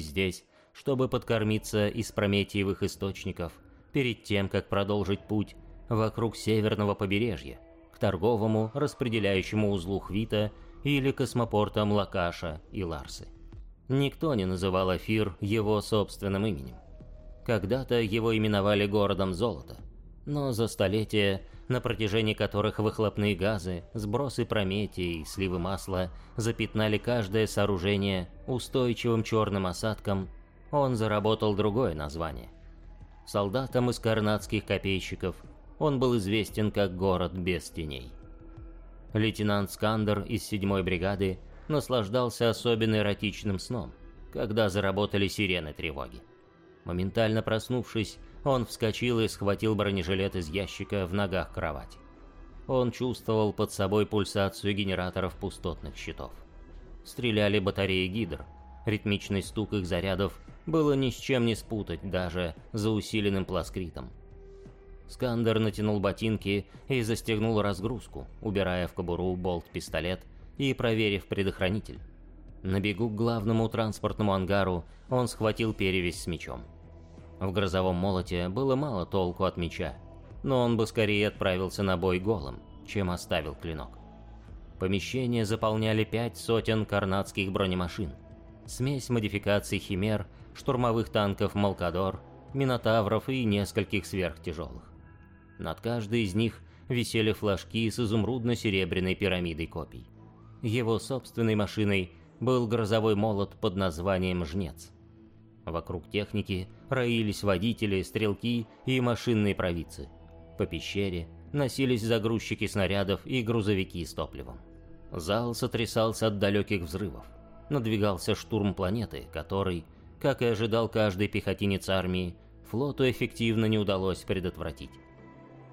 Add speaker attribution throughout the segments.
Speaker 1: здесь, чтобы подкормиться из прометиевых источников, перед тем, как продолжить путь вокруг северного побережья, к торговому распределяющему узлу Хвита или космопортам Лакаша и Ларсы. Никто не называл Афир его собственным именем. Когда-то его именовали городом золота, но за столетия, на протяжении которых выхлопные газы, сбросы прометия и сливы масла запятнали каждое сооружение устойчивым черным осадком, он заработал другое название. Солдатам из карнадских копейщиков он был известен как город без теней. Лейтенант Скандер из 7-й бригады наслаждался особенно эротичным сном, когда заработали сирены тревоги. Моментально проснувшись, он вскочил и схватил бронежилет из ящика в ногах кровати. Он чувствовал под собой пульсацию генераторов пустотных щитов. Стреляли батареи гидр. Ритмичный стук их зарядов было ни с чем не спутать даже за усиленным пласкритом. Скандер натянул ботинки и застегнул разгрузку, убирая в кобуру болт-пистолет и проверив предохранитель. На бегу к главному транспортному ангару он схватил перевязь с мечом. В грозовом молоте было мало толку от меча, но он бы скорее отправился на бой голым, чем оставил клинок. Помещение заполняли пять сотен карнадских бронемашин, смесь модификаций химер, штурмовых танков «Малкадор», минотавров и нескольких сверхтяжелых. Над каждой из них висели флажки с изумрудно-серебряной пирамидой копий. Его собственной машиной был грозовой молот под названием «Жнец». Вокруг техники роились водители, стрелки и машинные провидцы. По пещере носились загрузчики снарядов и грузовики с топливом. Зал сотрясался от далеких взрывов. Надвигался штурм планеты, который, как и ожидал каждый пехотинец армии, флоту эффективно не удалось предотвратить.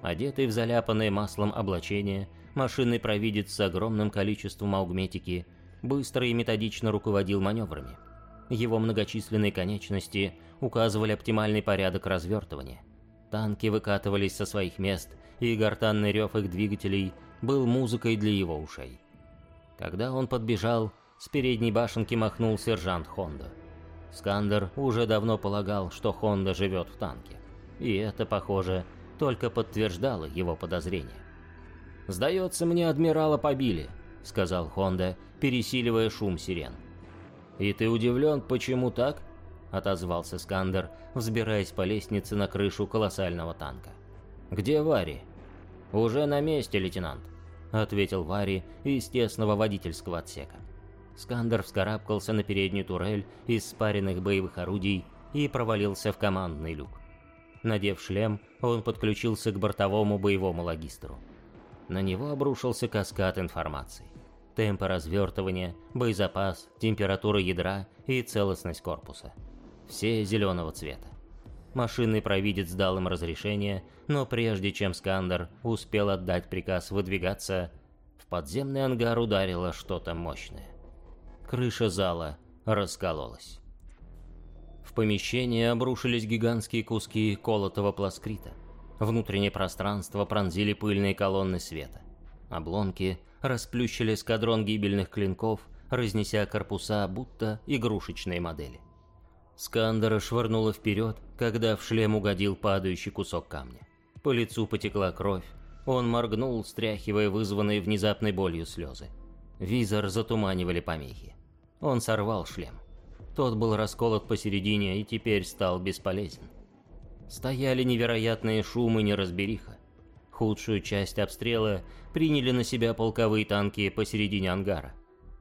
Speaker 1: Одетый в заляпанное маслом облачение, машинный провидец с огромным количеством аугметики быстро и методично руководил маневрами – его многочисленные конечности указывали оптимальный порядок развертывания. Танки выкатывались со своих мест, и гортанный рев их двигателей был музыкой для его ушей. Когда он подбежал, с передней башенки махнул сержант Хонда. Скандер уже давно полагал, что Хонда живет в танке. И это, похоже, только подтверждало его подозрения. «Сдается мне, адмирала побили», — сказал Хонда, пересиливая шум сирен. «И ты удивлен, почему так?» — отозвался Скандер, взбираясь по лестнице на крышу колоссального танка. «Где Вари?» «Уже на месте, лейтенант», — ответил Вари из тесного водительского отсека. Скандер вскарабкался на переднюю турель из спаренных боевых орудий и провалился в командный люк. Надев шлем, он подключился к бортовому боевому логистру. На него обрушился каскад информации темпы развертывания, боезапас, температура ядра и целостность корпуса. Все зеленого цвета. Машинный провидец дал им разрешение, но прежде чем Скандер успел отдать приказ выдвигаться, в подземный ангар ударило что-то мощное. Крыша зала раскололась. В помещение обрушились гигантские куски колотого пласкрита. Внутреннее пространство пронзили пыльные колонны света. Обломки расплющили эскадрон гибельных клинков, разнеся корпуса, будто игрушечные модели. Скандера швырнуло вперед, когда в шлем угодил падающий кусок камня. По лицу потекла кровь, он моргнул, стряхивая вызванные внезапной болью слезы. Визор затуманивали помехи. Он сорвал шлем. Тот был расколот посередине и теперь стал бесполезен. Стояли невероятные шумы неразбериха. Худшую часть обстрела приняли на себя полковые танки посередине ангара.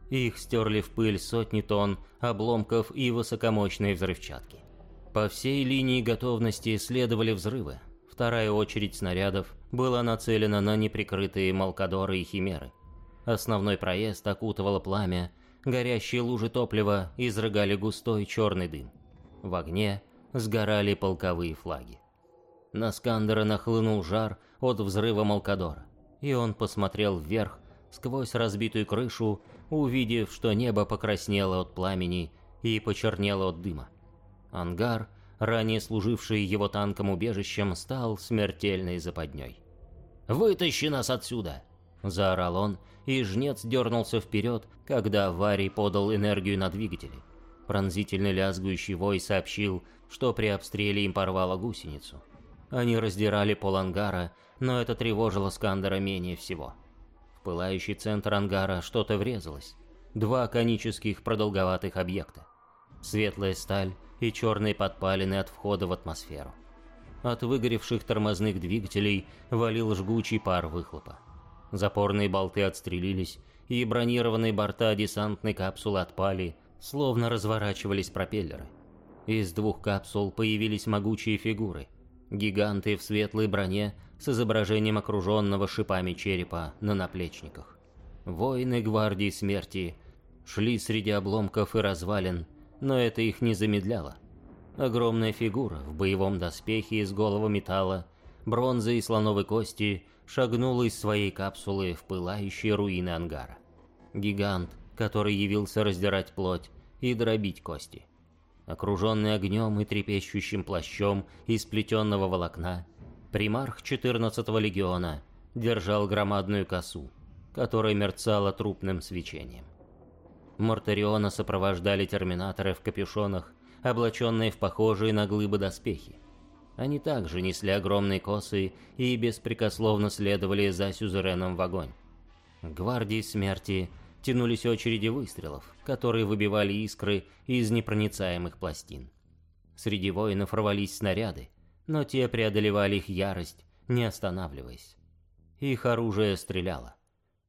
Speaker 1: Их стерли в пыль сотни тонн обломков и высокомощной взрывчатки. По всей линии готовности следовали взрывы. Вторая очередь снарядов была нацелена на неприкрытые Малкадоры и Химеры. Основной проезд окутывало пламя, горящие лужи топлива изрыгали густой черный дым. В огне сгорали полковые флаги. На Скандера нахлынул жар от взрыва Малкадора, и он посмотрел вверх сквозь разбитую крышу, увидев, что небо покраснело от пламени и почернело от дыма. Ангар, ранее служивший его танком убежищем, стал смертельной западней. «Вытащи нас отсюда!» – заорал он, и жнец дернулся вперед, когда Варий подал энергию на двигатели. Пронзительный лязгующий вой сообщил, что при обстреле им порвало гусеницу. Они раздирали пол ангара, но это тревожило Скандера менее всего. В пылающий центр ангара что-то врезалось. Два конических продолговатых объекта. Светлая сталь и черные подпалины от входа в атмосферу. От выгоревших тормозных двигателей валил жгучий пар выхлопа. Запорные болты отстрелились, и бронированные борта десантной капсулы отпали, словно разворачивались пропеллеры. Из двух капсул появились могучие фигуры. Гиганты в светлой броне с изображением окруженного шипами черепа на наплечниках. Воины гвардии смерти шли среди обломков и развалин, но это их не замедляло. Огромная фигура в боевом доспехе из голого металла, бронзы и слоновой кости шагнула из своей капсулы в пылающие руины ангара. Гигант, который явился раздирать плоть и дробить кости. Окруженный огнем и трепещущим плащом из плетенного волокна, примарх 14-го легиона держал громадную косу, которая мерцала трупным свечением. Мортариона сопровождали терминаторы в капюшонах, облаченные в похожие на глыбы доспехи. Они также несли огромные косы и беспрекословно следовали за сюзереном в огонь. Гвардии смерти тянулись очереди выстрелов, которые выбивали искры из непроницаемых пластин. Среди воинов рвались снаряды, но те преодолевали их ярость, не останавливаясь. Их оружие стреляло.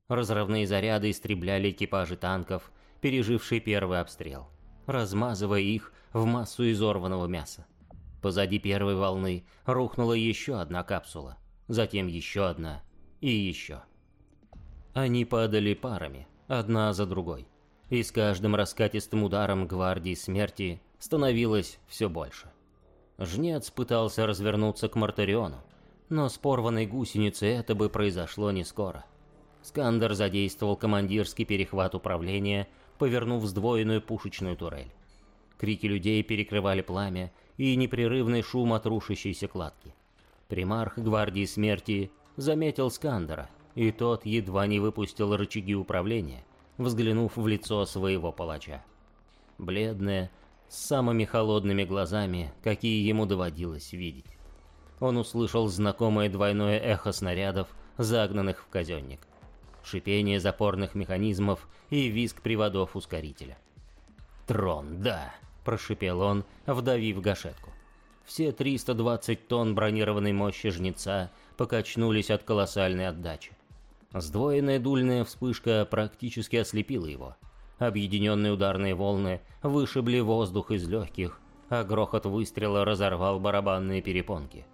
Speaker 1: Разрывные заряды истребляли экипажи танков, пережившие первый обстрел, размазывая их в массу изорванного мяса. Позади первой волны рухнула еще одна капсула, затем еще одна и еще. Они падали парами, одна за другой, и с каждым раскатистым ударом гвардии смерти становилось все больше. Жнец пытался развернуться к Мартариону, но с порванной гусеницей это бы произошло не скоро. Скандер задействовал командирский перехват управления, повернув сдвоенную пушечную турель. Крики людей перекрывали пламя и непрерывный шум от рушащейся кладки. Примарх гвардии смерти заметил Скандера, и тот едва не выпустил рычаги управления, взглянув в лицо своего палача. Бледное, с самыми холодными глазами, какие ему доводилось видеть. Он услышал знакомое двойное эхо снарядов, загнанных в казенник шипение запорных механизмов и визг приводов ускорителя. «Трон, да!» – прошипел он, вдавив гашетку. Все 320 тонн бронированной мощи жнеца покачнулись от колоссальной отдачи. Сдвоенная дульная вспышка практически ослепила его. Объединенные ударные волны вышибли воздух из легких, а грохот выстрела разорвал барабанные перепонки.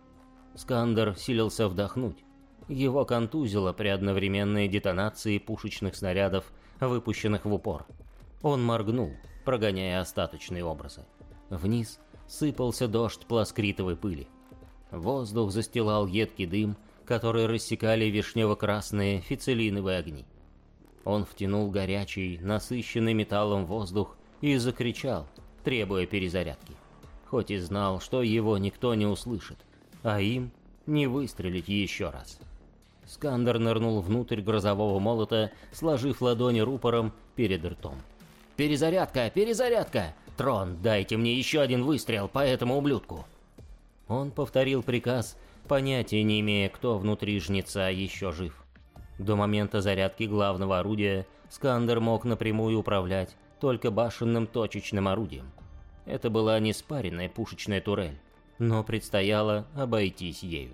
Speaker 1: Скандер силился вдохнуть, его контузило при одновременной детонации пушечных снарядов, выпущенных в упор. Он моргнул, прогоняя остаточные образы. Вниз сыпался дождь пласкритовой пыли. Воздух застилал едкий дым, который рассекали вишнево-красные фицелиновые огни. Он втянул горячий, насыщенный металлом воздух и закричал, требуя перезарядки. Хоть и знал, что его никто не услышит, а им не выстрелить еще раз. Скандер нырнул внутрь грозового молота, сложив ладони рупором перед ртом. «Перезарядка! Перезарядка! Трон, дайте мне еще один выстрел по этому ублюдку!» Он повторил приказ, понятия не имея, кто внутри жнеца еще жив. До момента зарядки главного орудия Скандер мог напрямую управлять только башенным точечным орудием. Это была не спаренная пушечная турель, но предстояло обойтись ею.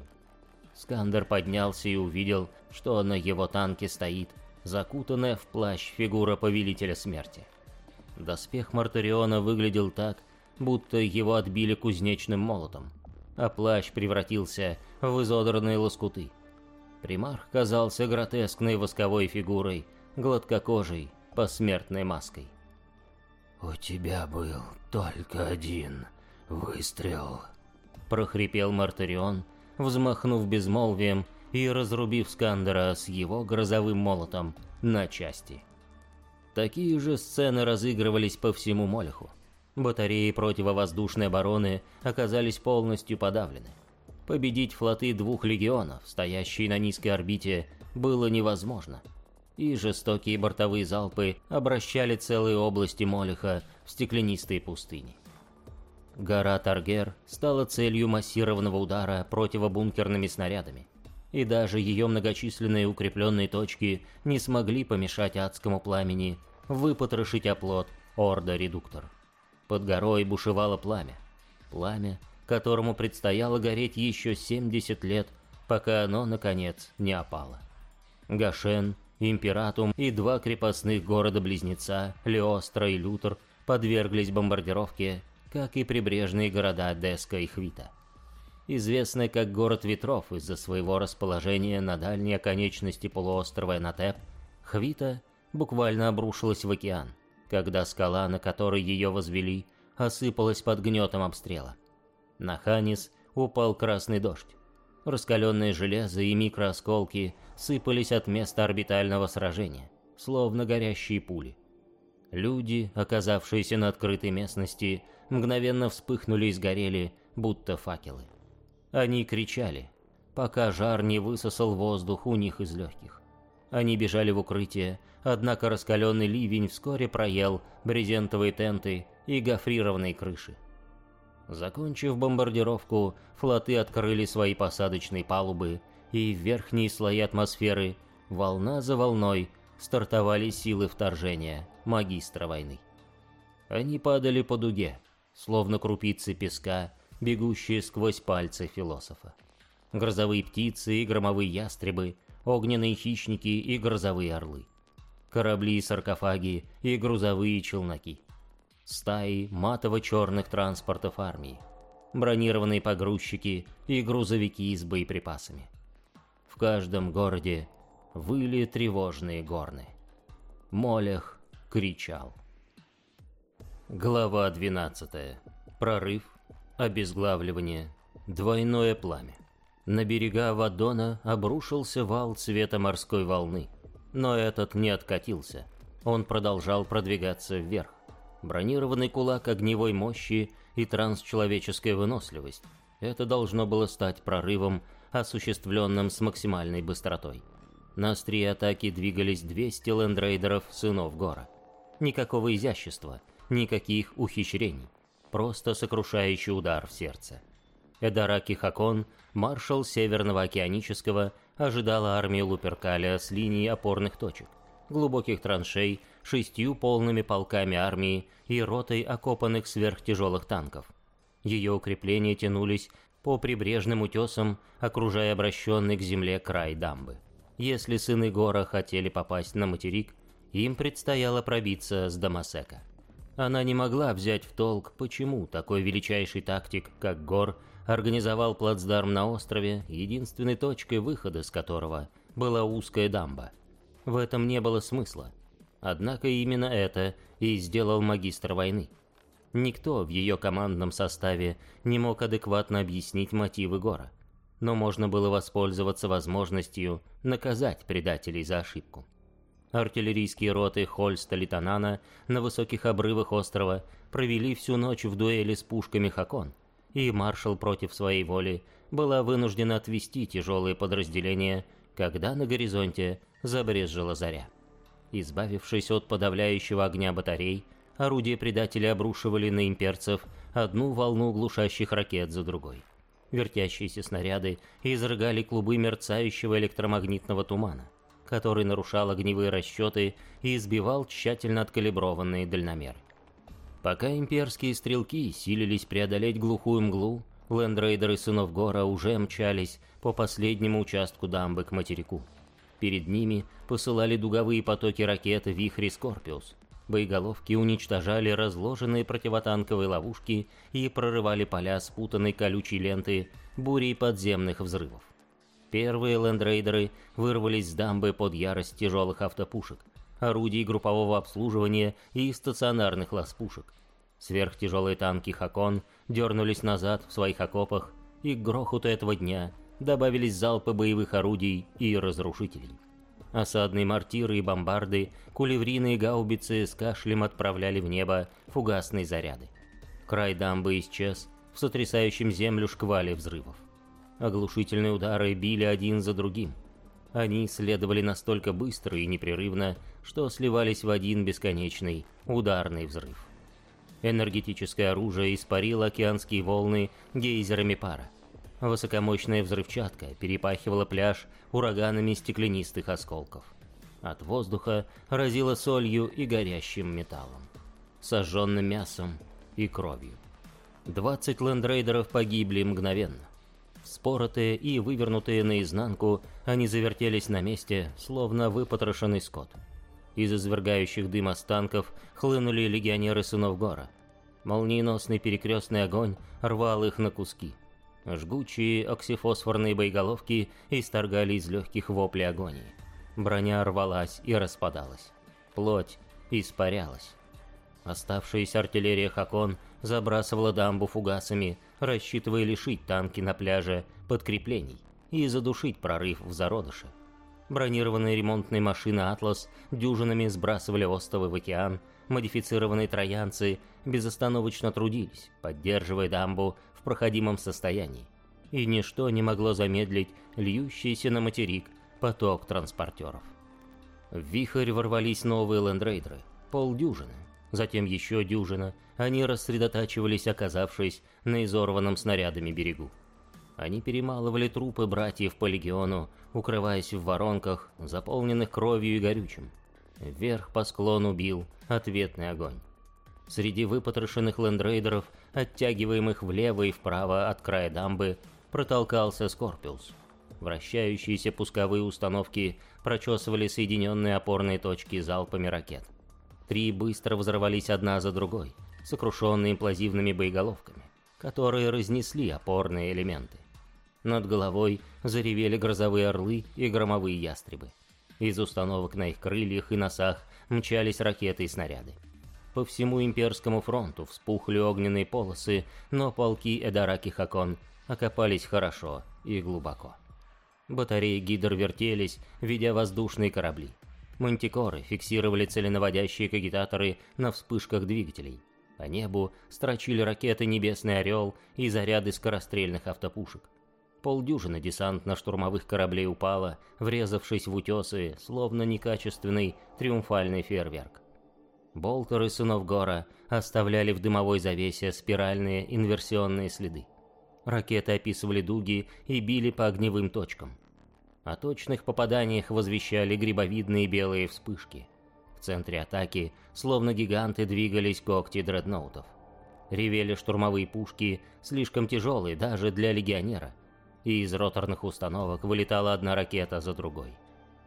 Speaker 1: Скандер поднялся и увидел, что на его танке стоит закутанная в плащ фигура Повелителя Смерти. Доспех Мартариона выглядел так, будто его отбили кузнечным молотом, а плащ превратился в изодранные лоскуты. Примарх казался гротескной восковой фигурой, гладкокожей, посмертной маской.
Speaker 2: «У тебя был только один выстрел», —
Speaker 1: прохрипел Мартарион, взмахнув безмолвием и разрубив Скандера с его грозовым молотом на части. Такие же сцены разыгрывались по всему Молеху. Батареи противовоздушной обороны оказались полностью подавлены. Победить флоты двух легионов, стоящие на низкой орбите, было невозможно. и жестокие бортовые залпы обращали целые области Молиха в стеклянистые пустыни. Гора Таргер стала целью массированного удара противобункерными снарядами, и даже ее многочисленные укрепленные точки не смогли помешать адскому пламени выпотрошить оплот Орда-редуктор. Под горой бушевало пламя. Пламя, которому предстояло гореть еще 70 лет, пока оно, наконец, не опало. Гашен, Императум и два крепостных города-близнеца, Леостро и Лютер, подверглись бомбардировке, как и прибрежные города Деска и Хвита. Известный как город ветров из-за своего расположения на дальней оконечности полуострова Энатеп, Хвита буквально обрушилась в океан, когда скала, на которой ее возвели, осыпалась под гнетом обстрела. На Ханис упал красный дождь. Раскаленное железо и микроосколки сыпались от места орбитального сражения, словно горящие пули. Люди, оказавшиеся на открытой местности, мгновенно вспыхнули и сгорели, будто факелы. Они кричали, пока жар не высосал воздух у них из легких. Они бежали в укрытие, однако раскаленный ливень вскоре проел брезентовые тенты и гофрированные крыши. Закончив бомбардировку, флоты открыли свои посадочные палубы, и в верхние слои атмосферы, волна за волной, стартовали силы вторжения магистра войны. Они падали по дуге, словно крупицы песка, бегущие сквозь пальцы философа. Грозовые птицы и громовые ястребы, огненные хищники и грозовые орлы. Корабли и саркофаги и грузовые челноки стаи матово-черных транспортов армии, бронированные погрузчики и грузовики с боеприпасами. В каждом городе выли тревожные горны. Молех кричал. Глава 12. Прорыв, обезглавливание, двойное пламя. На берега Вадона обрушился вал цвета морской волны, но этот не откатился. Он продолжал продвигаться вверх бронированный кулак огневой мощи и трансчеловеческая выносливость. Это должно было стать прорывом, осуществленным с максимальной быстротой. На острие атаки двигались 200 лендрейдеров сынов Гора. Никакого изящества, никаких ухищрений. Просто сокрушающий удар в сердце. Эдараки Хакон, маршал Северного океанического, ожидала армию Луперкаля с линии опорных точек, глубоких траншей шестью полными полками армии и ротой окопанных сверхтяжелых танков. Ее укрепления тянулись по прибрежным утесам, окружая обращенный к земле край дамбы. Если сыны Гора хотели попасть на материк, им предстояло пробиться с Дамасека. Она не могла взять в толк, почему такой величайший тактик, как Гор, организовал плацдарм на острове, единственной точкой выхода с которого была узкая дамба. В этом не было смысла. Однако именно это и сделал магистр войны. Никто в ее командном составе не мог адекватно объяснить мотивы Гора, но можно было воспользоваться возможностью наказать предателей за ошибку. Артиллерийские роты Хольста Литанана на высоких обрывах острова провели всю ночь в дуэли с пушками Хакон, и маршал против своей воли была вынуждена отвести тяжелые подразделения, когда на горизонте забрезжила заря. Избавившись от подавляющего огня батарей, орудия предателя обрушивали на имперцев одну волну глушащих ракет за другой. Вертящиеся снаряды изрыгали клубы мерцающего электромагнитного тумана, который нарушал огневые расчеты и избивал тщательно откалиброванные дальномеры. Пока имперские стрелки силились преодолеть глухую мглу, лендрейдеры сынов Гора уже мчались по последнему участку дамбы к материку. Перед ними посылали дуговые потоки ракет «Вихри Скорпиус». Боеголовки уничтожали разложенные противотанковые ловушки и прорывали поля спутанной колючей ленты бурей подземных взрывов. Первые лендрейдеры вырвались с дамбы под ярость тяжелых автопушек, орудий группового обслуживания и стационарных ласпушек. Сверхтяжелые танки «Хакон» дернулись назад в своих окопах, и к грохоту этого дня добавились залпы боевых орудий и разрушителей. Осадные мортиры и бомбарды, кулеврины и гаубицы с кашлем отправляли в небо фугасные заряды. Край дамбы исчез в сотрясающем землю шквале взрывов. Оглушительные удары били один за другим. Они следовали настолько быстро и непрерывно, что сливались в один бесконечный ударный взрыв. Энергетическое оружие испарило океанские волны гейзерами пара. Высокомощная взрывчатка перепахивала пляж ураганами стеклянистых осколков. От воздуха разило солью и горящим металлом, сожженным мясом и кровью. 20 лендрейдеров погибли мгновенно. Споротые и вывернутые наизнанку, они завертелись на месте, словно выпотрошенный скот. Из извергающих дым останков хлынули легионеры сынов Гора. Молниеносный перекрестный огонь рвал их на куски. Жгучие оксифосфорные боеголовки исторгали из легких вопли агонии. Броня рвалась и распадалась. Плоть испарялась. Оставшаяся артиллерия Хакон забрасывала дамбу фугасами, рассчитывая лишить танки на пляже подкреплений и задушить прорыв в зародыше. Бронированные ремонтные машины «Атлас» дюжинами сбрасывали остовы в океан, модифицированные троянцы безостановочно трудились, поддерживая дамбу проходимом состоянии, и ничто не могло замедлить льющийся на материк поток транспортеров. В вихрь ворвались новые лендрейдеры, полдюжины, затем еще дюжина, они рассредотачивались, оказавшись на изорванном снарядами берегу. Они перемалывали трупы братьев по легиону, укрываясь в воронках, заполненных кровью и горючим. Вверх по склону бил ответный огонь. Среди выпотрошенных лендрейдеров, оттягиваемых влево и вправо от края дамбы, протолкался Скорпиус. Вращающиеся пусковые установки прочесывали соединенные опорные точки залпами ракет. Три быстро взорвались одна за другой, сокрушенные имплазивными боеголовками, которые разнесли опорные элементы. Над головой заревели грозовые орлы и громовые ястребы. Из установок на их крыльях и носах мчались ракеты и снаряды. По всему имперскому фронту вспухли огненные полосы, но полки Эдараки Хакон окопались хорошо и глубоко. Батареи Гидр вертелись, ведя воздушные корабли. Мантикоры фиксировали целенаводящие кагитаторы на вспышках двигателей. По небу строчили ракеты «Небесный орел» и заряды скорострельных автопушек. Полдюжины десантно-штурмовых кораблей упало, врезавшись в утесы, словно некачественный триумфальный фейерверк. Болтеры сынов Гора оставляли в дымовой завесе спиральные инверсионные следы. Ракеты описывали дуги и били по огневым точкам. О точных попаданиях возвещали грибовидные белые вспышки. В центре атаки, словно гиганты, двигались когти дредноутов. Ревели штурмовые пушки, слишком тяжелые даже для легионера, и из роторных установок вылетала одна ракета за другой.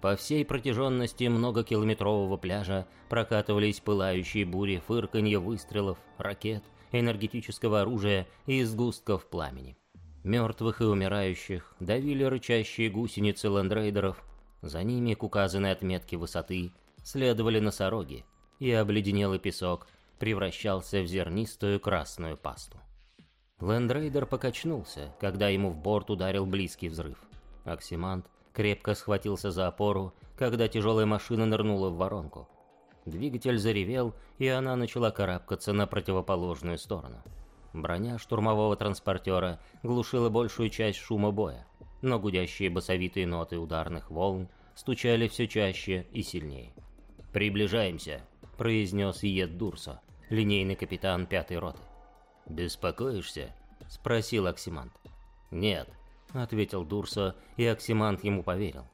Speaker 1: По всей протяженности многокилометрового пляжа прокатывались пылающие бури фырканье выстрелов, ракет, энергетического оружия и сгустков пламени. Мертвых и умирающих давили рычащие гусеницы лендрейдеров, за ними к указанной отметке высоты следовали носороги, и обледенелый песок превращался в зернистую красную пасту. Лендрейдер покачнулся, когда ему в борт ударил близкий взрыв. Оксимант крепко схватился за опору, когда тяжелая машина нырнула в воронку. Двигатель заревел, и она начала карабкаться на противоположную сторону. Броня штурмового транспортера глушила большую часть шума боя, но гудящие басовитые ноты ударных волн стучали все чаще и сильнее. «Приближаемся», — произнес Иед Дурсо, линейный капитан пятой роты. «Беспокоишься?» — спросил Оксимант. «Нет», — ответил Дурсо, и Оксимант ему поверил.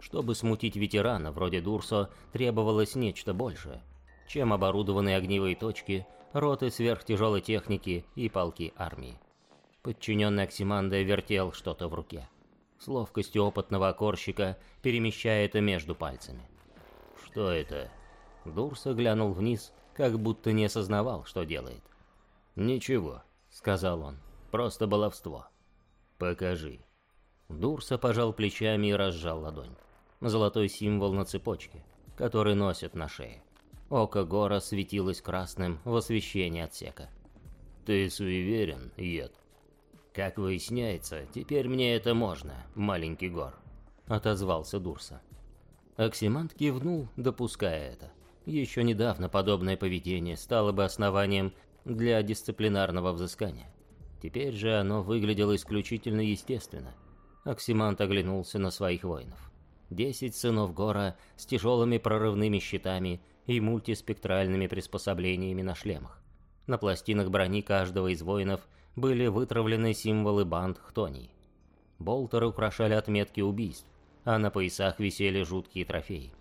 Speaker 1: Чтобы смутить ветерана вроде Дурсо, требовалось нечто большее, чем оборудованные огневые точки роты сверхтяжелой техники и полки армии. Подчиненный Оксиманда вертел что-то в руке. С ловкостью опытного окорщика, перемещая это между пальцами. «Что это?» Дурса глянул вниз, как будто не осознавал, что делает. «Ничего», — сказал он, — «просто баловство». «Покажи». Дурса пожал плечами и разжал ладонь. Золотой символ на цепочке, который носят на шее. Око Гора светилось красным в освещении отсека. «Ты суеверен, Ед?» «Как выясняется, теперь мне это можно, маленький Гор», — отозвался Дурса. Оксимант кивнул, допуская это. Еще недавно подобное поведение стало бы основанием для дисциплинарного взыскания. Теперь же оно выглядело исключительно естественно. Оксимант оглянулся на своих воинов. Десять сынов Гора с тяжелыми прорывными щитами и мультиспектральными приспособлениями на шлемах. На пластинах брони каждого из воинов были вытравлены символы банд хтоний. Болтеры украшали отметки убийств, а на поясах висели жуткие трофеи.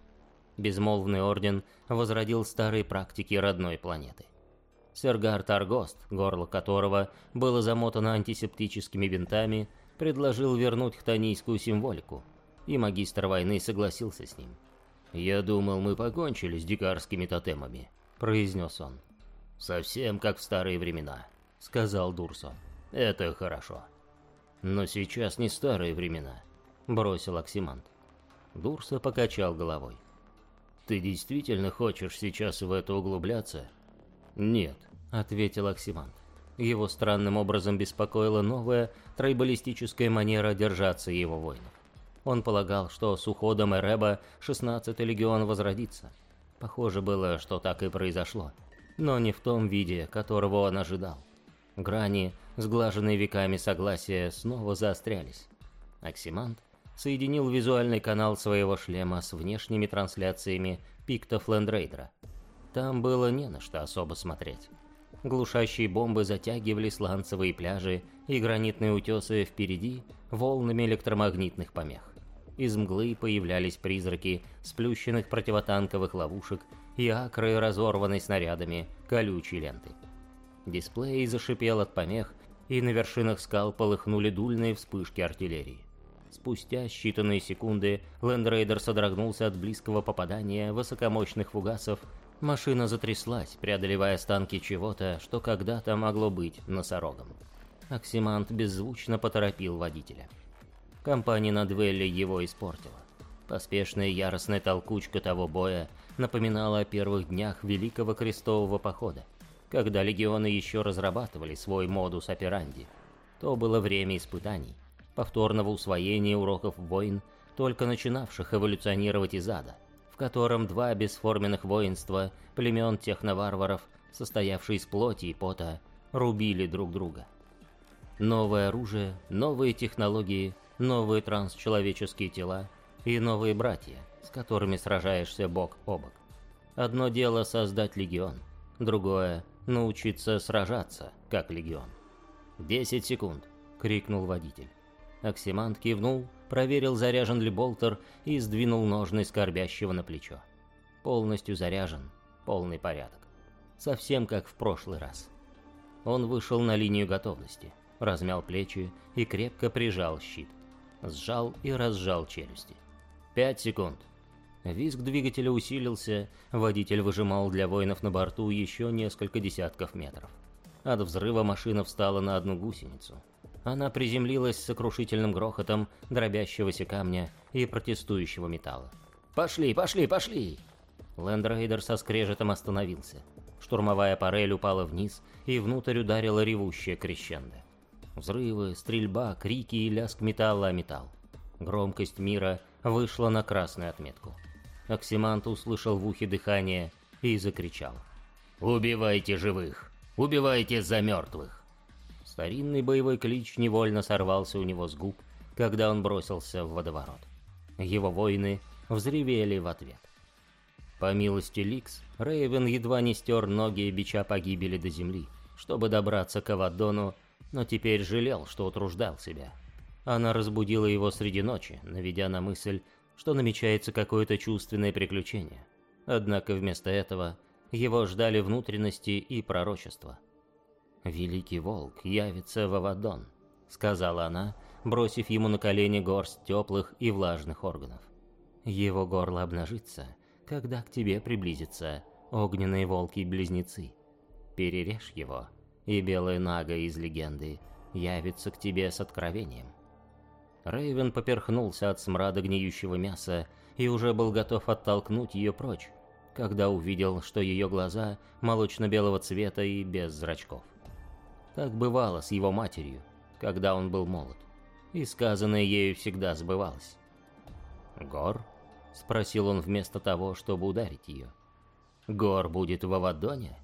Speaker 1: Безмолвный орден возродил старые практики родной планеты. Сергар Таргост, горло которого было замотано антисептическими бинтами, предложил вернуть хтонийскую символику, и магистр войны согласился с ним. «Я думал, мы покончили с дикарскими тотемами», — произнес он. «Совсем как в старые времена», — сказал Дурсо. «Это хорошо». «Но сейчас не старые времена», — бросил Оксимант. Дурсо покачал головой. «Ты действительно хочешь сейчас в это углубляться?» «Нет», — ответил Оксимант. Его странным образом беспокоила новая тройбаллистическая манера держаться его воинов. Он полагал, что с уходом Эреба 16-й легион возродится. Похоже было, что так и произошло, но не в том виде, которого он ожидал. Грани, сглаженные веками согласия, снова заострялись. Оксимант соединил визуальный канал своего шлема с внешними трансляциями пиктов Лендрейдера. Там было не на что особо смотреть. Глушащие бомбы затягивали сланцевые пляжи и гранитные утесы впереди волнами электромагнитных помех. Из мглы появлялись призраки сплющенных противотанковых ловушек и акры, разорванной снарядами, колючей ленты. Дисплей зашипел от помех, и на вершинах скал полыхнули дульные вспышки артиллерии. Спустя считанные секунды Лендрейдер содрогнулся от близкого попадания высокомощных фугасов Машина затряслась, преодолевая останки чего-то, что когда-то могло быть носорогом. Оксимант беззвучно поторопил водителя. Компания на дуэли его испортила. Поспешная яростная толкучка того боя напоминала о первых днях Великого Крестового Похода, когда легионы еще разрабатывали свой модус операнди. То было время испытаний, повторного усвоения уроков войн, только начинавших эволюционировать из ада – в котором два бесформенных воинства племен техноварваров, состоявшие из плоти и пота, рубили друг друга. Новое оружие, новые технологии, новые трансчеловеческие тела и новые братья, с которыми сражаешься бок о бок. Одно дело создать легион, другое — научиться сражаться, как легион. «Десять секунд!» — крикнул водитель. Оксимант кивнул проверил, заряжен ли болтер, и сдвинул ножны скорбящего на плечо. Полностью заряжен, полный порядок. Совсем как в прошлый раз. Он вышел на линию готовности, размял плечи и крепко прижал щит. Сжал и разжал челюсти. Пять секунд. Визг двигателя усилился, водитель выжимал для воинов на борту еще несколько десятков метров. От взрыва машина встала на одну гусеницу, она приземлилась с сокрушительным грохотом дробящегося камня и протестующего металла. «Пошли, пошли, пошли!» Лендрейдер со скрежетом остановился. Штурмовая парель упала вниз, и внутрь ударила ревущая крещендо. Взрывы, стрельба, крики и лязг металла о металл. Громкость мира вышла на красную отметку. Оксимант услышал в ухе дыхание и закричал. «Убивайте живых! Убивайте за мертвых!» Старинный боевой клич невольно сорвался у него с губ, когда он бросился в водоворот. Его воины взревели в ответ. По милости Ликс, Рейвен едва не стер ноги бича погибели до земли, чтобы добраться к Авадону, но теперь жалел, что утруждал себя. Она разбудила его среди ночи, наведя на мысль, что намечается какое-то чувственное приключение. Однако вместо этого его ждали внутренности и пророчества. «Великий волк явится в Авадон», — сказала она, бросив ему на колени горсть теплых и влажных органов. «Его горло обнажится, когда к тебе приблизятся огненные волки-близнецы. Перережь его, и белая нага из легенды явится к тебе с откровением». Рейвен поперхнулся от смрада гниющего мяса и уже был готов оттолкнуть ее прочь, когда увидел, что ее глаза молочно-белого цвета и без зрачков. Так бывало с его матерью, когда он был молод, и сказанное ею всегда сбывалось. «Гор?» — спросил он вместо того, чтобы ударить ее. «Гор будет в Авадоне?»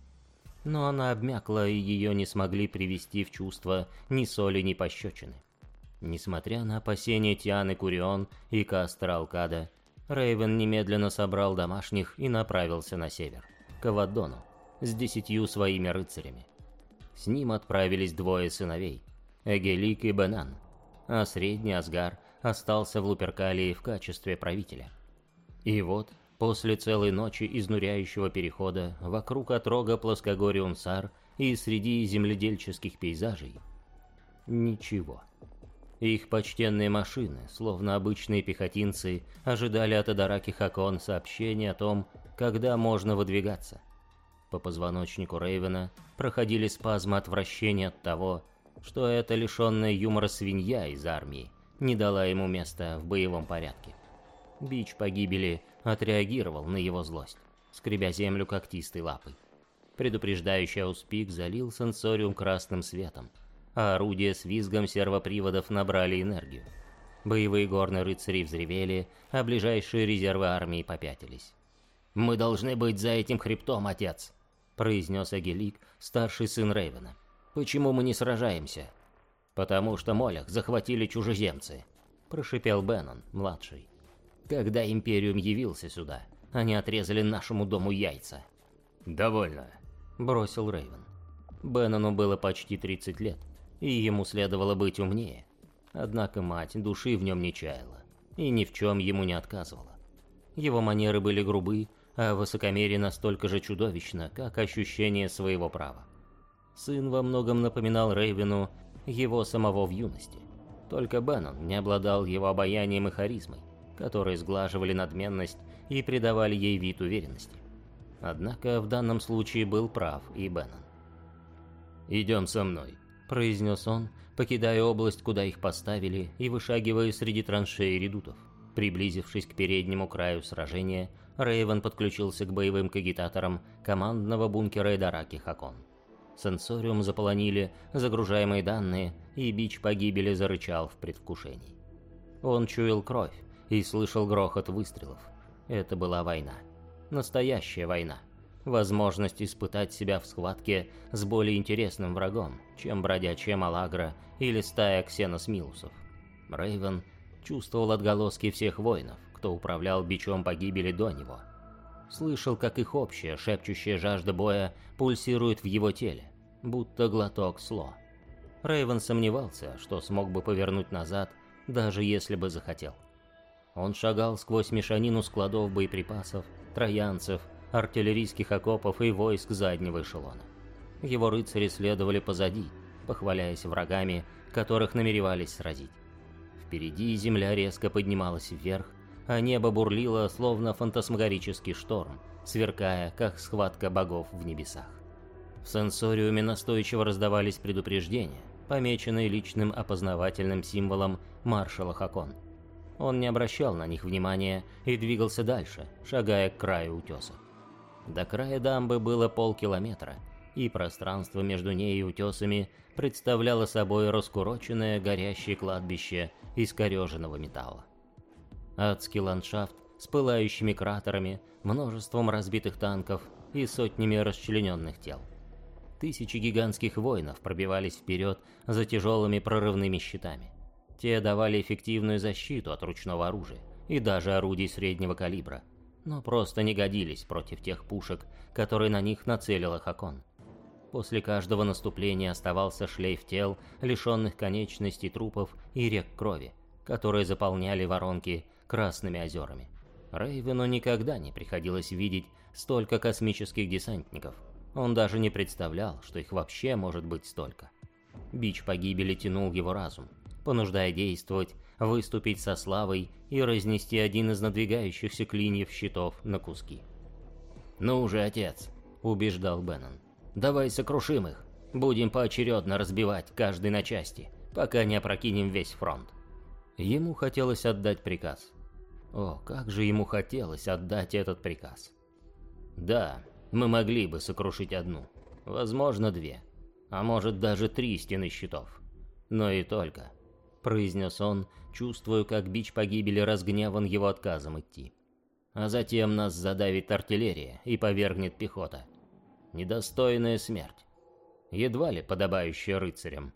Speaker 1: Но она обмякла, и ее не смогли привести в чувство ни соли, ни пощечины. Несмотря на опасения Тианы Курион и Кастера Алкада, Рейвен немедленно собрал домашних и направился на север, к Авадону, с десятью своими рыцарями. С ним отправились двое сыновей, Эгелик и Бенан, а средний Асгар остался в Луперкалии в качестве правителя. И вот, после целой ночи изнуряющего перехода вокруг отрога Плоскогориум-Сар и среди земледельческих пейзажей, ничего. Их почтенные машины, словно обычные пехотинцы, ожидали от Адараки Хакон сообщения о том, когда можно выдвигаться. По позвоночнику Рейвена проходили спазмы отвращения от того, что эта лишенная юмора свинья из армии не дала ему места в боевом порядке. Бич погибели отреагировал на его злость, скребя землю когтистой лапой. Предупреждающий ауспик залил сенсориум красным светом, а орудия с визгом сервоприводов набрали энергию. Боевые горные рыцари взревели, а ближайшие резервы армии попятились. «Мы должны быть за этим хребтом, отец», — произнес Агелик, старший сын Рейвена. «Почему мы не сражаемся?» «Потому что Молях захватили чужеземцы», — прошипел Беннон, младший. «Когда Империум явился сюда, они отрезали нашему дому яйца».
Speaker 2: «Довольно», —
Speaker 1: бросил Рейвен. Беннону было почти 30 лет, и ему следовало быть умнее. Однако мать души в нем не чаяла и ни в чем ему не отказывала. Его манеры были грубы, а высокомерие настолько же чудовищно, как ощущение своего права. Сын во многом напоминал Рейвену его самого в юности. Только Беннон не обладал его обаянием и харизмой, которые сглаживали надменность и придавали ей вид уверенности. Однако в данном случае был прав и Беннон.
Speaker 2: «Идем со мной»,
Speaker 1: произнес он, покидая область, куда их поставили, и вышагивая среди траншей и редутов. Приблизившись к переднему краю сражения, Рейвен подключился к боевым кагитаторам командного бункера Эдараки Хакон. Сенсориум заполонили загружаемые данные, и бич погибели зарычал в предвкушении. Он чуял кровь и слышал грохот выстрелов. Это была война. Настоящая война возможность испытать себя в схватке с более интересным врагом, чем бродячая Малагра или стая ксеносмилусов. Рейвен чувствовал отголоски всех воинов, кто управлял бичом погибели до него. Слышал, как их общая, шепчущая жажда боя пульсирует в его теле, будто глоток сло. Рейвен сомневался, что смог бы повернуть назад, даже если бы захотел. Он шагал сквозь мешанину складов боеприпасов, троянцев, артиллерийских окопов и войск заднего эшелона. Его рыцари следовали позади, похваляясь врагами, которых намеревались сразить. Впереди земля резко поднималась вверх, а небо бурлило, словно фантасмагорический шторм, сверкая, как схватка богов в небесах. В сенсориуме настойчиво раздавались предупреждения, помеченные личным опознавательным символом маршала Хакон. Он не обращал на них внимания и двигался дальше, шагая к краю утеса. До края дамбы было полкилометра, и пространство между ней и утесами представляло собой раскуроченное горящее кладбище искореженного металла. Адский ландшафт с пылающими кратерами, множеством разбитых танков и сотнями расчлененных тел. Тысячи гигантских воинов пробивались вперед за тяжелыми прорывными щитами. Те давали эффективную защиту от ручного оружия и даже орудий среднего калибра – но просто не годились против тех пушек, которые на них нацелила Хакон. После каждого наступления оставался шлейф тел, лишенных конечностей трупов и рек крови, которые заполняли воронки красными озерами. Рейвену никогда не приходилось видеть столько космических десантников. Он даже не представлял, что их вообще может быть столько. Бич погибели тянул его разум, понуждая действовать выступить со славой и разнести один из надвигающихся клиньев щитов на куски. «Ну уже, отец», — убеждал Беннон, — «давай сокрушим их. Будем поочередно разбивать каждый на части, пока не опрокинем весь фронт». Ему хотелось отдать приказ. О, как же ему хотелось отдать этот приказ. Да, мы могли бы сокрушить одну, возможно две, а может даже три стены щитов. Но и только. — произнес он, чувствуя, как бич погибели разгневан его отказом идти. «А затем нас задавит артиллерия и повергнет пехота. Недостойная смерть. Едва ли подобающая рыцарям».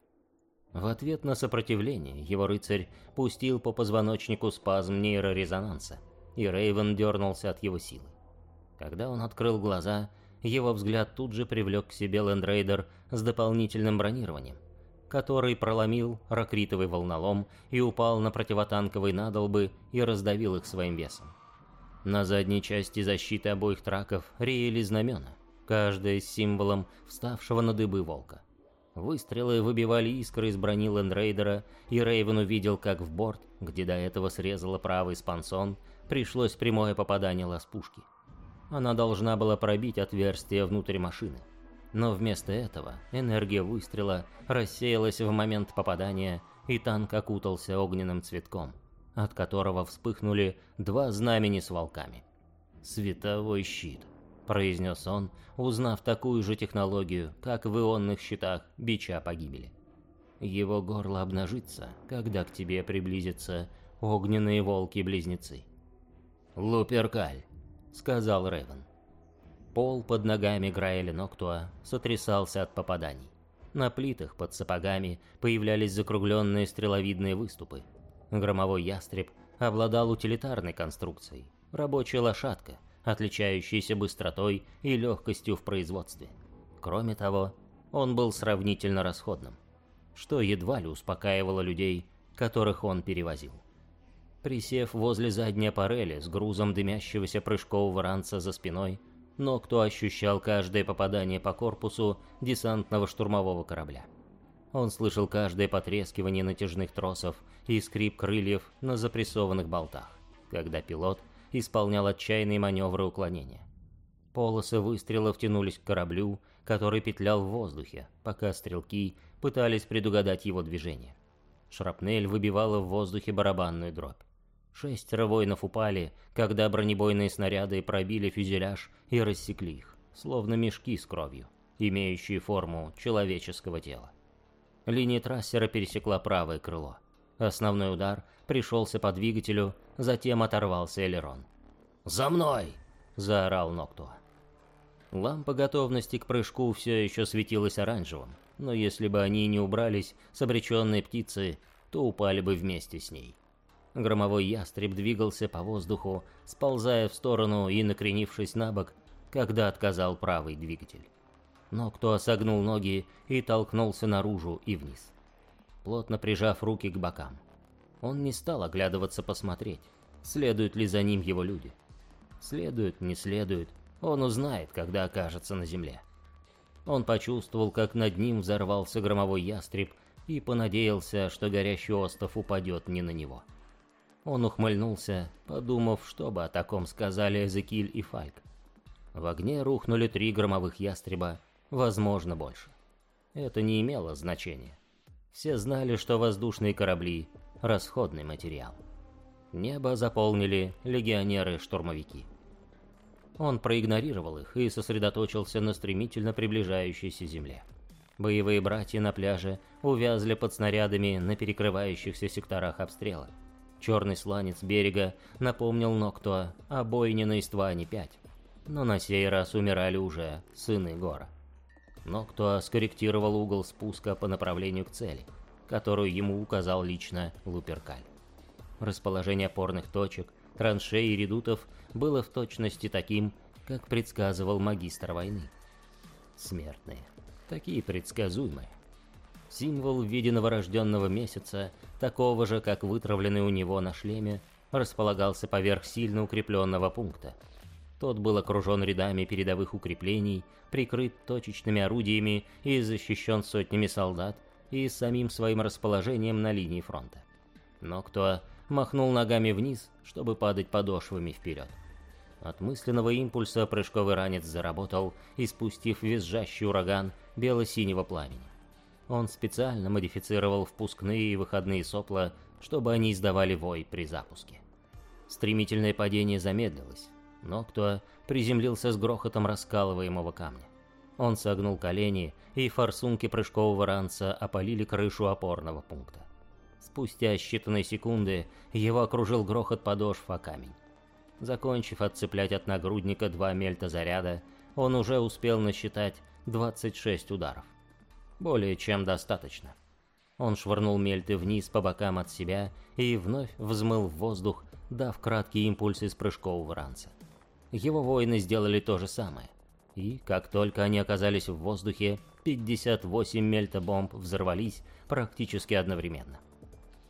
Speaker 1: В ответ на сопротивление его рыцарь пустил по позвоночнику спазм нейрорезонанса, и Рейвен дернулся от его силы. Когда он открыл глаза, его взгляд тут же привлек к себе Лэндрейдер с дополнительным бронированием, который проломил ракритовый волнолом и упал на противотанковые надолбы и раздавил их своим весом. На задней части защиты обоих траков реяли знамена, каждая с символом вставшего на дыбы волка. Выстрелы выбивали искры из брони Лэндрейдера, и Рейвен увидел, как в борт, где до этого срезала правый спансон, пришлось прямое попадание лаз-пушки. Она должна была пробить отверстие внутрь машины. Но вместо этого энергия выстрела рассеялась в момент попадания, и танк окутался огненным цветком, от которого вспыхнули два знамени с волками. Световой щит — произнес он, узнав такую же технологию, как в ионных щитах бича погибели. Его горло обнажится, когда к тебе приблизятся огненные волки-близнецы. «Луперкаль», — сказал Ревен. Пол под ногами Граэля Ноктуа сотрясался от попаданий. На плитах под сапогами появлялись закругленные стреловидные выступы. Громовой ястреб обладал утилитарной конструкцией, рабочая лошадка, отличающийся быстротой и легкостью в производстве. Кроме того, он был сравнительно расходным, что едва ли успокаивало людей, которых он перевозил. Присев возле задней аппарели с грузом дымящегося прыжкового ранца за спиной, но кто ощущал каждое попадание по корпусу десантного штурмового корабля. Он слышал каждое потрескивание натяжных тросов и скрип крыльев на запрессованных болтах, когда пилот – исполнял отчаянные маневры уклонения. Полосы выстрелов тянулись к кораблю, который петлял в воздухе, пока стрелки пытались предугадать его движение. Шрапнель выбивала в воздухе барабанную дробь. Шестеро воинов упали, когда бронебойные снаряды пробили фюзеляж и рассекли их, словно мешки с кровью, имеющие форму человеческого тела. Линия трассера пересекла правое крыло. Основной удар пришелся по двигателю, затем оторвался элерон. «За мной!» — заорал Ноктуа. Лампа готовности к прыжку все еще светилась оранжевым, но если бы они не убрались с обреченной птицы, то упали бы вместе с ней. Громовой ястреб двигался по воздуху, сползая в сторону и накренившись на бок, когда отказал правый двигатель. Ноктуа согнул ноги и толкнулся наружу и вниз плотно прижав руки к бокам. Он не стал оглядываться посмотреть, следуют ли за ним его люди. Следуют, не следуют, он узнает, когда окажется на земле. Он почувствовал, как над ним взорвался громовой ястреб и понадеялся, что горящий остров упадет не на него. Он ухмыльнулся, подумав, что бы о таком сказали Эзекиль и Фальк. В огне рухнули три громовых ястреба, возможно, больше. Это не имело значения. Все знали, что воздушные корабли – расходный материал. Небо заполнили легионеры-штурмовики. Он проигнорировал их и сосредоточился на стремительно приближающейся земле. Боевые братья на пляже увязли под снарядами на перекрывающихся секторах обстрела. Черный сланец берега напомнил Ноктуа о бойне на Истване-5, но на сей раз умирали уже сыны Гора но кто скорректировал угол спуска по направлению к цели, которую ему указал лично Луперкаль. Расположение опорных точек, траншей и редутов было в точности таким, как предсказывал магистр войны. Смертные. Такие предсказуемые. Символ в виде новорожденного месяца, такого же, как вытравленный у него на шлеме, располагался поверх сильно укрепленного пункта – тот был окружен рядами передовых укреплений, прикрыт точечными орудиями и защищен сотнями солдат и самим своим расположением на линии фронта. Но кто махнул ногами вниз, чтобы падать подошвами вперед. От мысленного импульса прыжковый ранец заработал, испустив визжащий ураган бело-синего пламени. Он специально модифицировал впускные и выходные сопла, чтобы они издавали вой при запуске. Стремительное падение замедлилось, но кто приземлился с грохотом раскалываемого камня. Он согнул колени, и форсунки прыжкового ранца опалили крышу опорного пункта. Спустя считанные секунды его окружил грохот подошв о камень. Закончив отцеплять от нагрудника два мельта заряда, он уже успел насчитать 26 ударов. Более чем достаточно. Он швырнул мельты вниз по бокам от себя и вновь взмыл в воздух, дав краткий импульс из прыжкового ранца. Его воины сделали то же самое. И, как только они оказались в воздухе, 58 мельтобомб взорвались практически одновременно.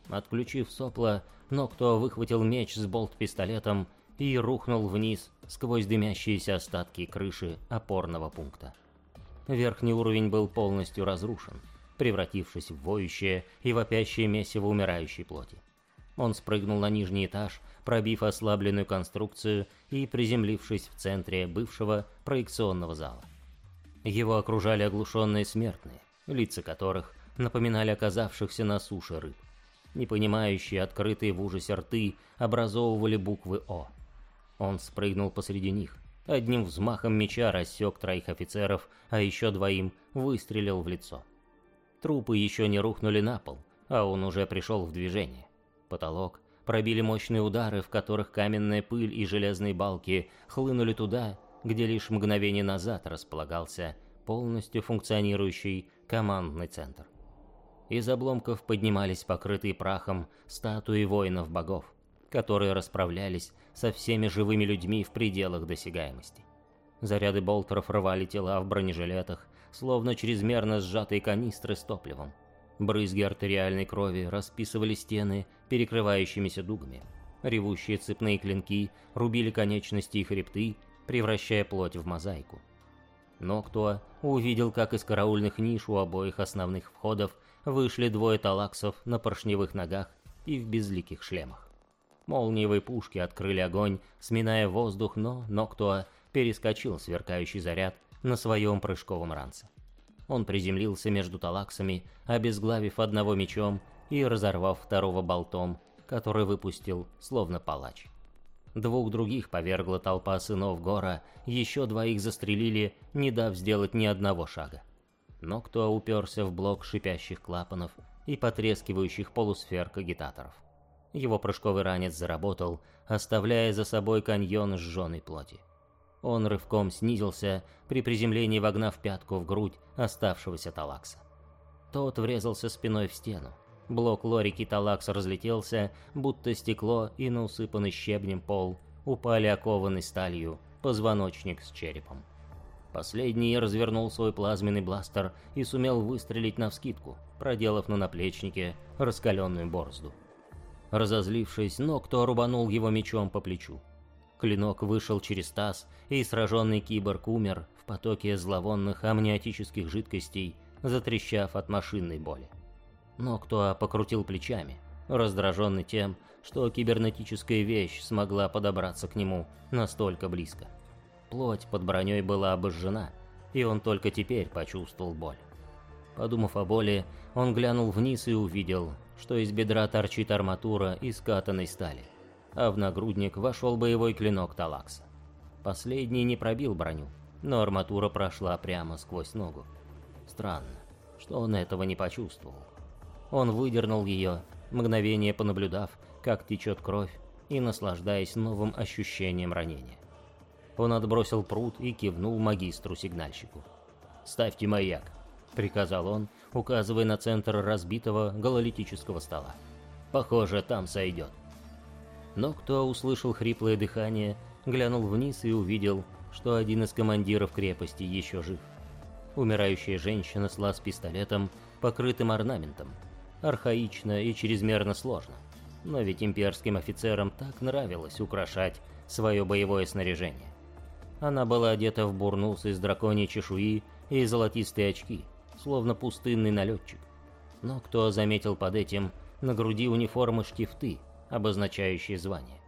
Speaker 1: Отключив сопла, Нокто выхватил меч с болт-пистолетом и рухнул вниз сквозь дымящиеся остатки крыши опорного пункта. Верхний уровень был полностью разрушен, превратившись в воющее и вопящее месиво умирающей плоти. Он спрыгнул на нижний этаж, пробив ослабленную конструкцию и приземлившись в центре бывшего проекционного зала. Его окружали оглушенные смертные, лица которых напоминали оказавшихся на суше рыб. Непонимающие, открытые в ужасе рты, образовывали буквы «О». Он спрыгнул посреди них, одним взмахом меча рассек троих офицеров, а еще двоим выстрелил в лицо. Трупы еще не рухнули на пол, а он уже пришел в движение. Потолок пробили мощные удары, в которых каменная пыль и железные балки хлынули туда, где лишь мгновение назад располагался полностью функционирующий командный центр. Из обломков поднимались покрытые прахом статуи воинов-богов, которые расправлялись со всеми живыми людьми в пределах досягаемости. Заряды болтеров рвали тела в бронежилетах, словно чрезмерно сжатые канистры с топливом. Брызги артериальной крови расписывали стены перекрывающимися дугами. Ревущие цепные клинки рубили конечности и хребты, превращая плоть в мозаику. Но кто увидел, как из караульных ниш у обоих основных входов вышли двое талаксов на поршневых ногах и в безликих шлемах. Молниевые пушки открыли огонь, сминая воздух, но Ноктуа перескочил сверкающий заряд на своем прыжковом ранце. Он приземлился между талаксами, обезглавив одного мечом и разорвав второго болтом, который выпустил, словно палач. Двух других повергла толпа сынов Гора, еще двоих застрелили, не дав сделать ни одного шага. Но кто уперся в блок шипящих клапанов и потрескивающих полусфер кагитаторов. Его прыжковый ранец заработал, оставляя за собой каньон сжженной плоти. Он рывком снизился, при приземлении вогнав пятку в грудь оставшегося Талакса. Тот врезался спиной в стену. Блок лорики Талакса разлетелся, будто стекло, и на усыпанный щебнем пол упали окованный сталью позвоночник с черепом. Последний развернул свой плазменный бластер и сумел выстрелить навскидку, проделав на наплечнике раскаленную борозду. Разозлившись, Нокто рубанул его мечом по плечу. Клинок вышел через таз, и сраженный киборг умер в потоке зловонных амниотических жидкостей, затрещав от машинной боли. Нокто покрутил плечами, раздраженный тем, что кибернетическая вещь смогла подобраться к нему настолько близко. Плоть под броней была обожжена, и он только теперь почувствовал боль. Подумав о боли, он глянул вниз и увидел, что из бедра торчит арматура из катанной стали, а в нагрудник вошел боевой клинок Талакса. Последний не пробил броню, но арматура прошла прямо сквозь ногу. Странно, что он этого не почувствовал. Он выдернул ее, мгновение понаблюдав, как течет кровь, и наслаждаясь новым ощущением ранения. Он отбросил пруд и кивнул магистру-сигнальщику. «Ставьте маяк», — приказал он, указывая на центр разбитого гололитического стола. «Похоже, там сойдет». Но кто услышал хриплое дыхание, глянул вниз и увидел, что один из командиров крепости еще жив. Умирающая женщина сла с пистолетом, покрытым орнаментом. Архаично и чрезмерно сложно. Но ведь имперским офицерам так нравилось украшать свое боевое снаряжение. Она была одета в бурнус из драконьей чешуи и золотистые очки, словно пустынный налетчик. Но кто заметил под этим на груди униформы штифты, обозначающие звание.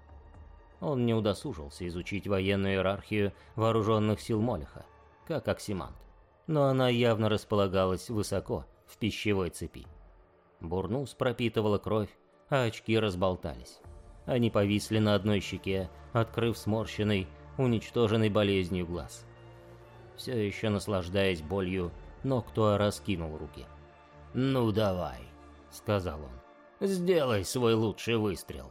Speaker 1: Он не удосужился изучить военную иерархию вооруженных сил Молеха, как Оксимант, но она явно располагалась высоко в пищевой цепи. Бурнус пропитывала кровь, а очки разболтались. Они повисли на одной щеке, открыв сморщенный, уничтоженный болезнью глаз. Все еще наслаждаясь болью, Ноктуа раскинул руки. «Ну давай», — сказал он, — «сделай свой лучший выстрел».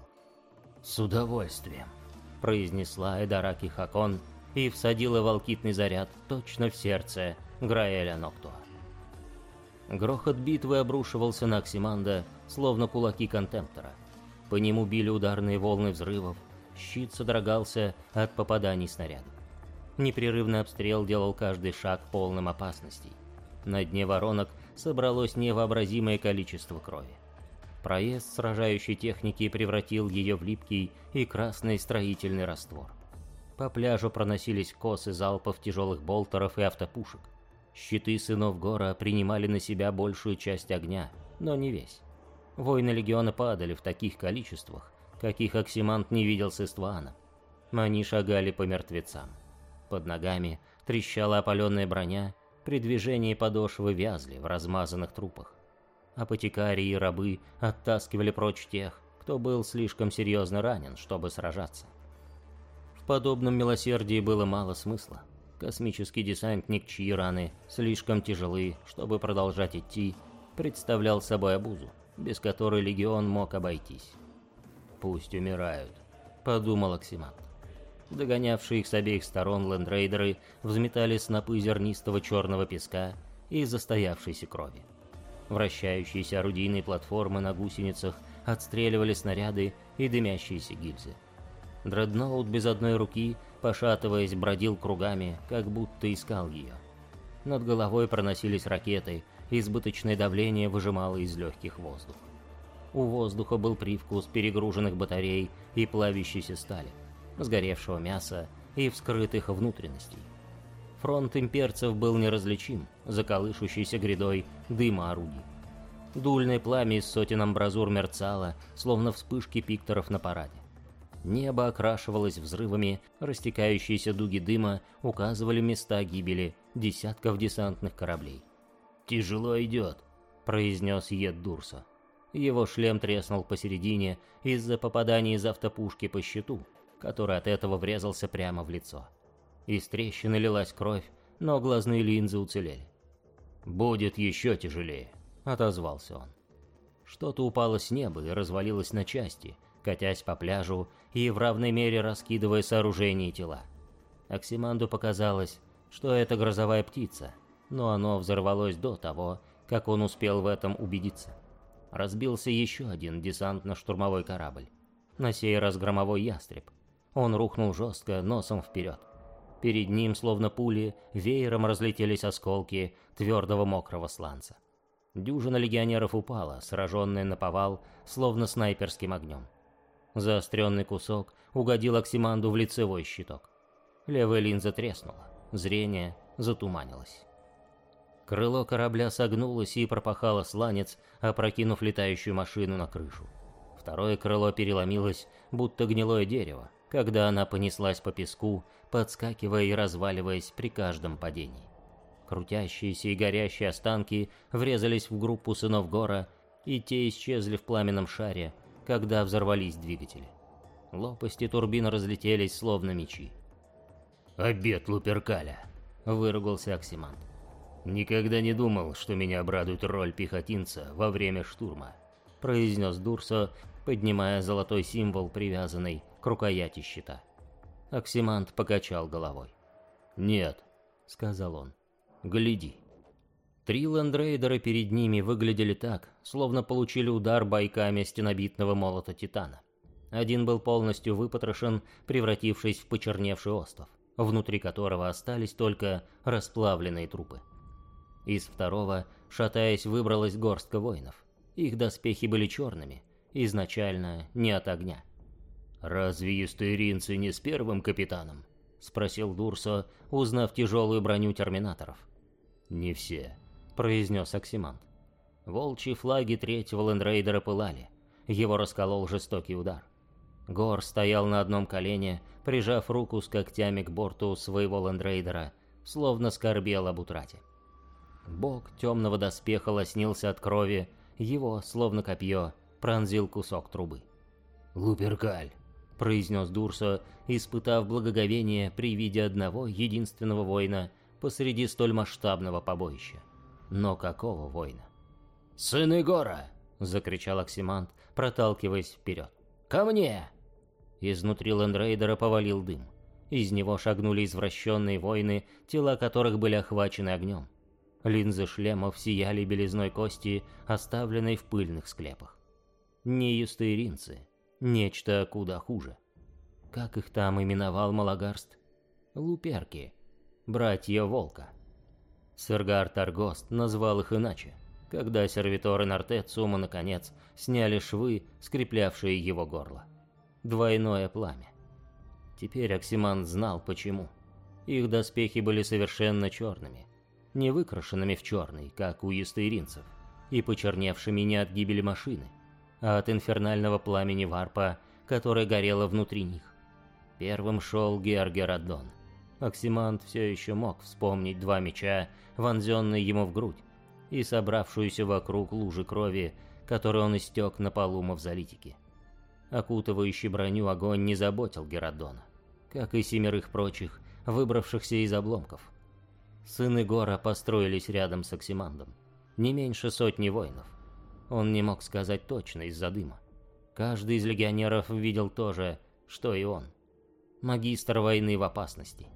Speaker 1: «С удовольствием», — произнесла Эдараки Хакон и всадила волкитный заряд точно в сердце Граэля Ноктуа. Грохот битвы обрушивался на Оксиманда, словно кулаки контемптора. По нему били ударные волны взрывов, щит содрогался от попаданий снарядов. Непрерывный обстрел делал каждый шаг полным опасностей. На дне воронок собралось невообразимое количество крови. Проезд сражающей техники превратил ее в липкий и красный строительный раствор. По пляжу проносились косы залпов тяжелых болтеров и автопушек. Щиты сынов Гора принимали на себя большую часть огня, но не весь. Воины Легиона падали в таких количествах, каких Оксимант не видел с Иствана. Они шагали по мертвецам. Под ногами трещала опаленная броня, при движении подошвы вязли в размазанных трупах. Апотекарии и рабы оттаскивали прочь тех, кто был слишком серьезно ранен, чтобы сражаться. В подобном милосердии было мало смысла. Космический десантник, чьи раны слишком тяжелы, чтобы продолжать идти, представлял собой обузу, без которой легион мог обойтись. «Пусть умирают», — подумал Оксимант. Догонявшие их с обеих сторон лендрейдеры взметали снопы зернистого черного песка и застоявшейся крови. Вращающиеся орудийные платформы на гусеницах отстреливали снаряды и дымящиеся гильзы. Дредноут без одной руки, пошатываясь, бродил кругами, как будто искал ее. Над головой проносились ракеты, избыточное давление выжимало из легких воздух. У воздуха был привкус перегруженных батарей и плавящейся стали, сгоревшего мяса и вскрытых внутренностей. Фронт имперцев был неразличим, заколышущейся грядой дыма орудий. Дульное пламя из сотен амбразур мерцало, словно вспышки пикторов на параде. Небо окрашивалось взрывами, растекающиеся дуги дыма указывали места гибели десятков десантных кораблей. «Тяжело идет», — произнес Ед Дурса. Его шлем треснул посередине из-за попадания из автопушки по щиту, который от этого врезался прямо в лицо. Из трещины лилась кровь, но глазные линзы уцелели. «Будет еще тяжелее», — отозвался он. Что-то упало с неба и развалилось на части, катясь по пляжу и в равной мере раскидывая сооружения и тела. Оксиманду показалось, что это грозовая птица, но оно взорвалось до того, как он успел в этом убедиться. Разбился еще один десантно-штурмовой корабль. На сей раз громовой ястреб. Он рухнул жестко, носом вперед. Перед ним, словно пули, веером разлетелись осколки твердого мокрого сланца. Дюжина легионеров упала, сраженная на повал, словно снайперским огнем. Заостренный кусок угодил Оксиманду в лицевой щиток. Левая линза треснула, зрение затуманилось. Крыло корабля согнулось и пропахало сланец, опрокинув летающую машину на крышу. Второе крыло переломилось, будто гнилое дерево, когда она понеслась по песку, подскакивая и разваливаясь при каждом падении. Крутящиеся и горящие останки врезались в группу сынов Гора, и те исчезли в пламенном шаре, когда взорвались двигатели. Лопасти турбин разлетелись, словно мечи.
Speaker 2: «Обед Луперкаля!» — выругался Оксимант. «Никогда не думал, что меня обрадует роль пехотинца во время штурма», — произнес Дурсо, поднимая золотой символ, привязанный рукояти щита.
Speaker 1: Оксимант покачал головой.
Speaker 2: «Нет», — сказал он, — «гляди».
Speaker 1: Три лендрейдера перед ними выглядели так, словно получили удар бойками стенобитного молота Титана. Один был полностью выпотрошен, превратившись в почерневший остров, внутри которого остались только расплавленные трупы. Из второго, шатаясь, выбралась горстка воинов. Их доспехи были черными, изначально не от огня.
Speaker 2: «Разве юстеринцы не с первым капитаном?»
Speaker 1: — спросил Дурсо, узнав тяжелую броню терминаторов.
Speaker 2: «Не все», —
Speaker 1: произнес Оксимант. Волчьи флаги третьего лендрейдера пылали. Его расколол жестокий удар. Гор стоял на одном колене, прижав руку с когтями к борту своего лендрейдера, словно скорбел об утрате. Бок темного доспеха лоснился от крови, его, словно копье, пронзил кусок трубы.
Speaker 2: «Луперкаль!»
Speaker 1: — произнес Дурсо, испытав благоговение при виде одного единственного воина посреди столь масштабного побоища. Но какого воина?
Speaker 2: «Сыны Гора!»
Speaker 1: — закричал Оксимант, проталкиваясь вперед.
Speaker 2: «Ко мне!»
Speaker 1: Изнутри лендрейдера повалил дым. Из него шагнули извращенные воины, тела которых были охвачены огнем. Линзы шлемов сияли белизной кости, оставленной в пыльных склепах. Не юстееринцы, нечто куда хуже. Как их там именовал Малагарст? Луперки, братья Волка. Сергар Таргост назвал их иначе, когда сервиторы Нортецума наконец сняли швы, скреплявшие его горло. Двойное пламя. Теперь Оксиман знал почему. Их доспехи были совершенно черными, не выкрашенными в черный, как у ястоиринцев, и почерневшими не от гибели машины, от инфернального пламени варпа, которое горело внутри них. Первым шел Георгерадон. Оксимант все еще мог вспомнить два меча, вонзенные ему в грудь, и собравшуюся вокруг лужи крови, которую он истек на полу мавзолитики. Окутывающий броню огонь не заботил Геродона, как и семерых прочих, выбравшихся из обломков. Сыны Гора построились рядом с Оксимандом. Не меньше сотни воинов. Он не мог сказать точно из-за дыма. Каждый из легионеров видел то же, что и он. Магистр войны в опасности.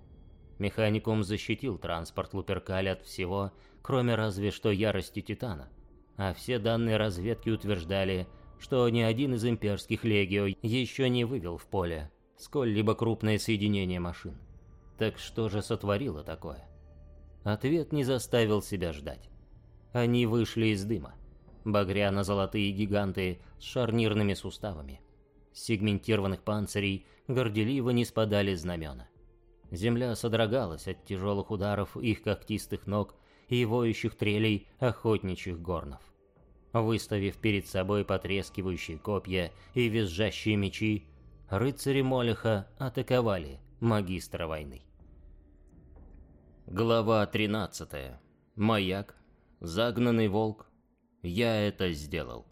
Speaker 1: Механикум защитил транспорт Луперкали от всего, кроме разве что ярости Титана. А все данные разведки утверждали, что ни один из имперских легио еще не вывел в поле сколь-либо крупное соединение машин. Так что же сотворило такое? Ответ не заставил себя ждать. Они вышли из дыма. Багряно-золотые гиганты с шарнирными суставами. Сегментированных панцирей горделиво не спадали знамена. Земля содрогалась от тяжелых ударов их когтистых ног и воющих трелей охотничьих горнов. Выставив перед собой потрескивающие копья и визжащие мечи, рыцари Молеха атаковали магистра войны. Глава 13. Маяк. Загнанный волк. Я это сделал.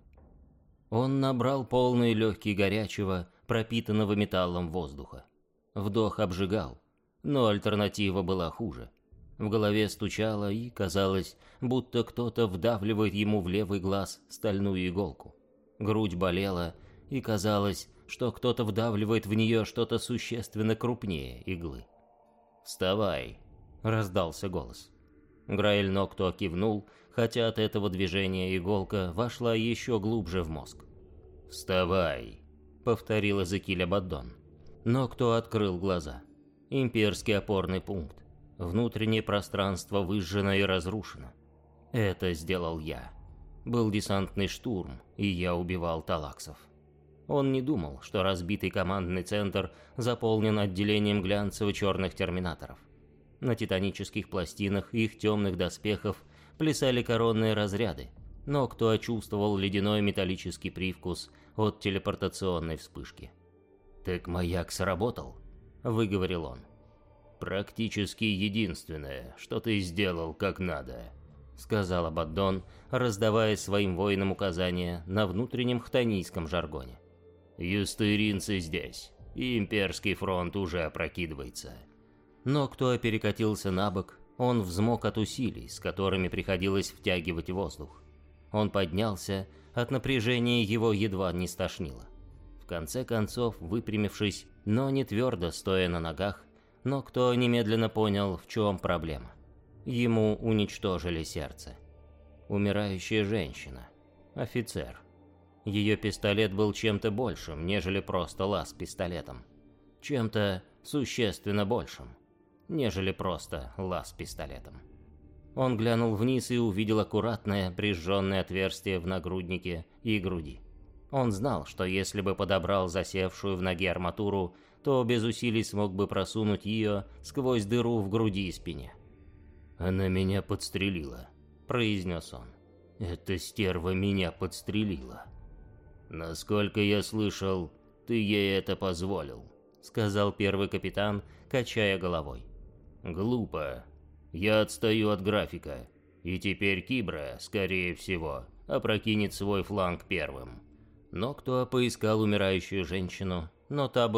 Speaker 1: Он набрал полный легкий горячего, пропитанного металлом воздуха. Вдох обжигал, но альтернатива была хуже. В голове стучало и казалось, будто кто-то вдавливает ему в левый глаз стальную иголку. Грудь болела, и казалось, что кто-то вдавливает в нее что-то существенно крупнее иглы. «Вставай!» — раздался голос. Граэль Нокто кивнул, хотя от этого движения иголка вошла еще глубже в мозг. «Вставай!» — повторил Эзекиль Абаддон. Нокто открыл глаза. Имперский опорный пункт. Внутреннее пространство выжжено и разрушено. Это сделал я. Был десантный штурм, и я убивал талаксов. Он не думал, что разбитый командный центр заполнен отделением глянцево-черных терминаторов. На титанических пластинах их темных доспехов плясали коронные разряды, но кто чувствовал ледяной металлический привкус от телепортационной вспышки. «Так маяк сработал?» — выговорил он. «Практически единственное, что ты сделал как надо», — сказал Абаддон, раздавая своим воинам указания на внутреннем хтонийском жаргоне. «Юстыринцы здесь, и имперский фронт уже опрокидывается. Но кто перекатился на бок, он взмок от усилий, с которыми приходилось втягивать воздух. Он поднялся, от напряжения его едва не стошнило. В конце концов, выпрямившись, но не твердо стоя на ногах, но кто немедленно понял, в чем проблема. Ему уничтожили сердце. Умирающая женщина. Офицер. Ее пистолет был чем-то большим, нежели просто лаз пистолетом. Чем-то существенно большим нежели просто лаз пистолетом. Он глянул вниз и увидел аккуратное прижженное отверстие в нагруднике и груди. Он знал, что если бы подобрал засевшую в ноге арматуру, то без усилий смог бы просунуть ее сквозь дыру в груди и спине. «Она меня подстрелила», — произнес он. «Эта стерва меня подстрелила». «Насколько я слышал, ты ей это позволил», — сказал первый капитан, качая головой. Глупо. Я отстаю от графика. И теперь Кибра, скорее всего, опрокинет свой фланг первым. Но кто поискал умирающую женщину, но та была